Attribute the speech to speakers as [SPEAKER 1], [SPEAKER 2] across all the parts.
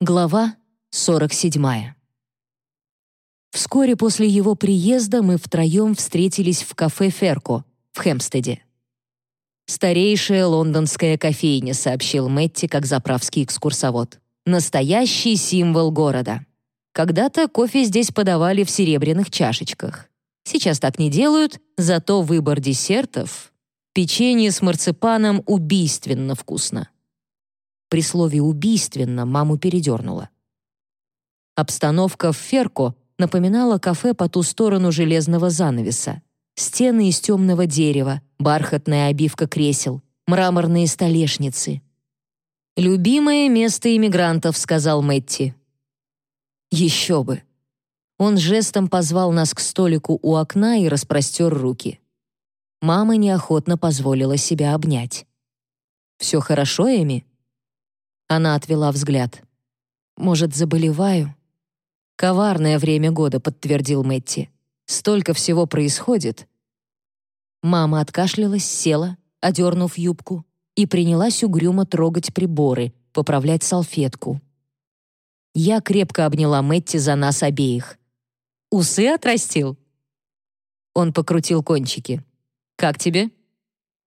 [SPEAKER 1] Глава 47. Вскоре после его приезда мы втроем встретились в кафе «Ферко» в Хемстеде. «Старейшая лондонская кофейня», — сообщил Мэтти как заправский экскурсовод. «Настоящий символ города. Когда-то кофе здесь подавали в серебряных чашечках. Сейчас так не делают, зато выбор десертов. Печенье с марципаном убийственно вкусно». При слове «убийственно» маму передернуло. Обстановка в Ферко напоминала кафе по ту сторону железного занавеса. Стены из темного дерева, бархатная обивка кресел, мраморные столешницы. «Любимое место иммигрантов», — сказал Мэтти. «Еще бы». Он жестом позвал нас к столику у окна и распростер руки. Мама неохотно позволила себя обнять. «Все хорошо, Эми?» Она отвела взгляд. «Может, заболеваю?» «Коварное время года», — подтвердил Мэтти. «Столько всего происходит». Мама откашлялась, села, одернув юбку, и принялась угрюмо трогать приборы, поправлять салфетку. Я крепко обняла Мэтти за нас обеих. «Усы отрастил?» Он покрутил кончики. «Как тебе?»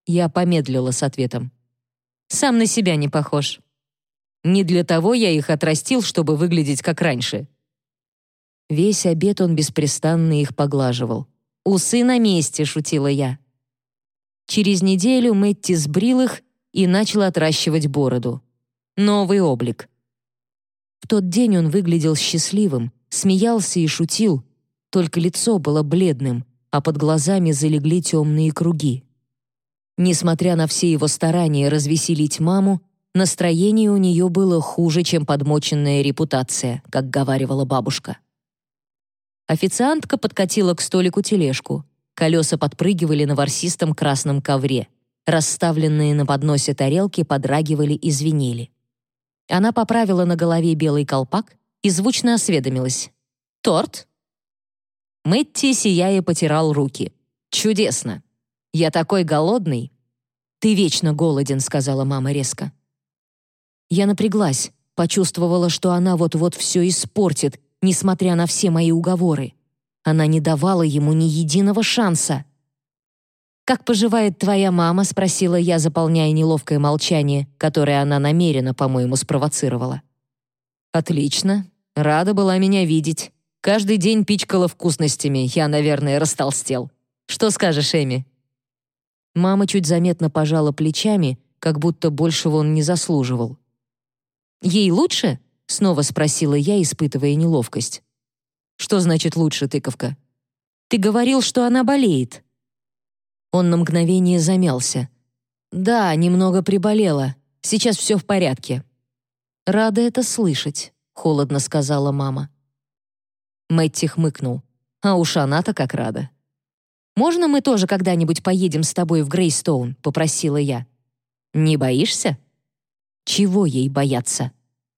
[SPEAKER 1] Я помедлила с ответом. «Сам на себя не похож». Не для того я их отрастил, чтобы выглядеть как раньше. Весь обед он беспрестанно их поглаживал. «Усы на месте», — шутила я. Через неделю Мэтти сбрил их и начал отращивать бороду. Новый облик. В тот день он выглядел счастливым, смеялся и шутил, только лицо было бледным, а под глазами залегли темные круги. Несмотря на все его старания развеселить маму, Настроение у нее было хуже, чем подмоченная репутация, как говаривала бабушка. Официантка подкатила к столику тележку. Колеса подпрыгивали на ворсистом красном ковре. Расставленные на подносе тарелки подрагивали и звенели. Она поправила на голове белый колпак и звучно осведомилась. «Торт?» Мэтти, сияя, потирал руки. «Чудесно! Я такой голодный!» «Ты вечно голоден», — сказала мама резко. Я напряглась, почувствовала, что она вот-вот все испортит, несмотря на все мои уговоры. Она не давала ему ни единого шанса. «Как поживает твоя мама?» — спросила я, заполняя неловкое молчание, которое она намеренно, по-моему, спровоцировала. «Отлично. Рада была меня видеть. Каждый день пичкала вкусностями. Я, наверное, растолстел. Что скажешь, Эми?» Мама чуть заметно пожала плечами, как будто большего он не заслуживал. «Ей лучше?» — снова спросила я, испытывая неловкость. «Что значит лучше, тыковка?» «Ты говорил, что она болеет». Он на мгновение замялся. «Да, немного приболела. Сейчас все в порядке». «Рада это слышать», — холодно сказала мама. Мэтти хмыкнул. «А уж она-то как рада». «Можно мы тоже когда-нибудь поедем с тобой в Грейстоун?» — попросила я. «Не боишься?» Чего ей бояться?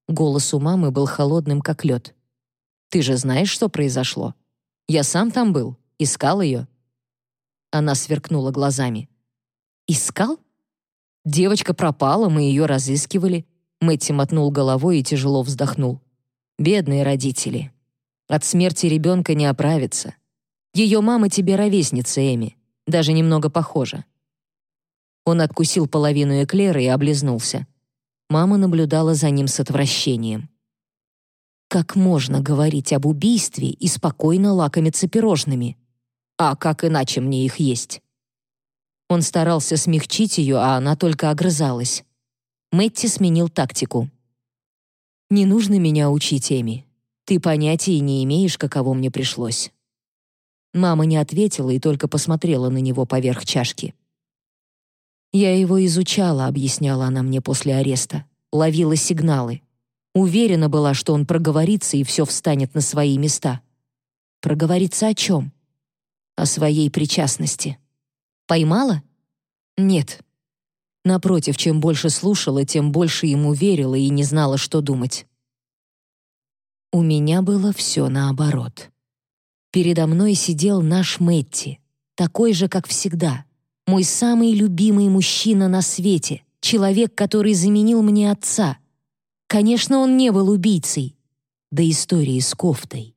[SPEAKER 1] Голос у мамы был холодным, как лед. «Ты же знаешь, что произошло? Я сам там был, искал ее». Она сверкнула глазами. «Искал?» Девочка пропала, мы ее разыскивали. Мэтти мотнул головой и тяжело вздохнул. «Бедные родители. От смерти ребенка не оправится. Ее мама тебе ровесница, Эми, даже немного похожа». Он откусил половину эклера и облизнулся. Мама наблюдала за ним с отвращением. Как можно говорить об убийстве и спокойно лакомиться пирожными? А как иначе мне их есть? Он старался смягчить ее, а она только огрызалась. Мэтти сменил тактику. «Не нужно меня учить, Эми. Ты понятия не имеешь, каково мне пришлось». Мама не ответила и только посмотрела на него поверх чашки. «Я его изучала», — объясняла она мне после ареста. Ловила сигналы. Уверена была, что он проговорится и все встанет на свои места. Проговорится о чем? О своей причастности. Поймала? Нет. Напротив, чем больше слушала, тем больше ему верила и не знала, что думать. У меня было все наоборот. Передо мной сидел наш Мэтти, такой же, как всегда — мой самый любимый мужчина на свете, человек, который заменил мне отца. Конечно, он не был убийцей. До истории с кофтой.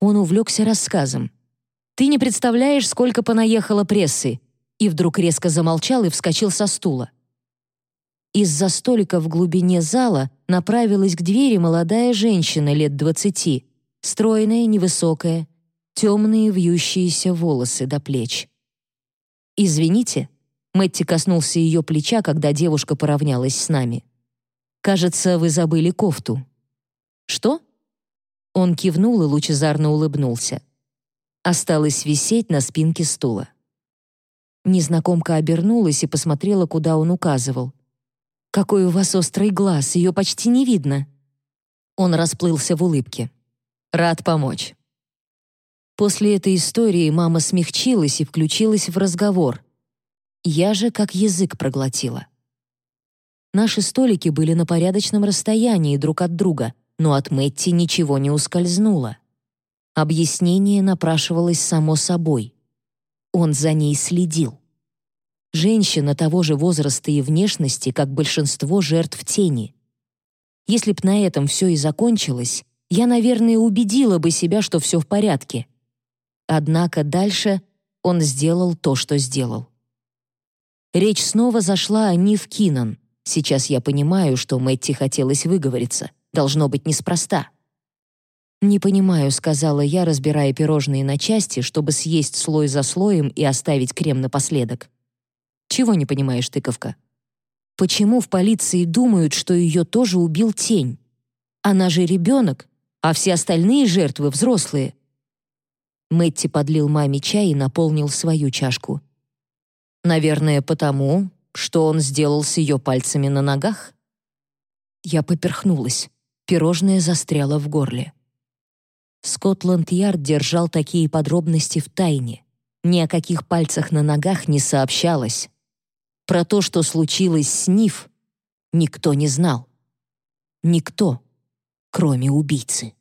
[SPEAKER 1] Он увлекся рассказом. «Ты не представляешь, сколько понаехало прессы!» И вдруг резко замолчал и вскочил со стула. Из-за столика в глубине зала направилась к двери молодая женщина лет двадцати, стройная, невысокая, темные вьющиеся волосы до плеч. «Извините», — Мэтти коснулся ее плеча, когда девушка поравнялась с нами. «Кажется, вы забыли кофту». «Что?» Он кивнул и лучезарно улыбнулся. Осталось висеть на спинке стула. Незнакомка обернулась и посмотрела, куда он указывал. «Какой у вас острый глаз, ее почти не видно». Он расплылся в улыбке. «Рад помочь». После этой истории мама смягчилась и включилась в разговор. Я же как язык проглотила. Наши столики были на порядочном расстоянии друг от друга, но от Мэтти ничего не ускользнуло. Объяснение напрашивалось само собой. Он за ней следил. Женщина того же возраста и внешности, как большинство жертв тени. Если б на этом все и закончилось, я, наверное, убедила бы себя, что все в порядке — Однако дальше он сделал то, что сделал. Речь снова зашла о Нив Кинан. Сейчас я понимаю, что Мэтти хотелось выговориться. Должно быть неспроста. «Не понимаю», — сказала я, разбирая пирожные на части, чтобы съесть слой за слоем и оставить крем напоследок. «Чего не понимаешь, тыковка?» «Почему в полиции думают, что ее тоже убил тень? Она же ребенок, а все остальные жертвы — взрослые. Мэтти подлил маме чай и наполнил свою чашку. «Наверное, потому, что он сделал с ее пальцами на ногах?» Я поперхнулась. Пирожное застряло в горле. Скотланд-Ярд держал такие подробности в тайне. Ни о каких пальцах на ногах не сообщалось. Про то, что случилось с Ниф, никто не знал. Никто, кроме убийцы.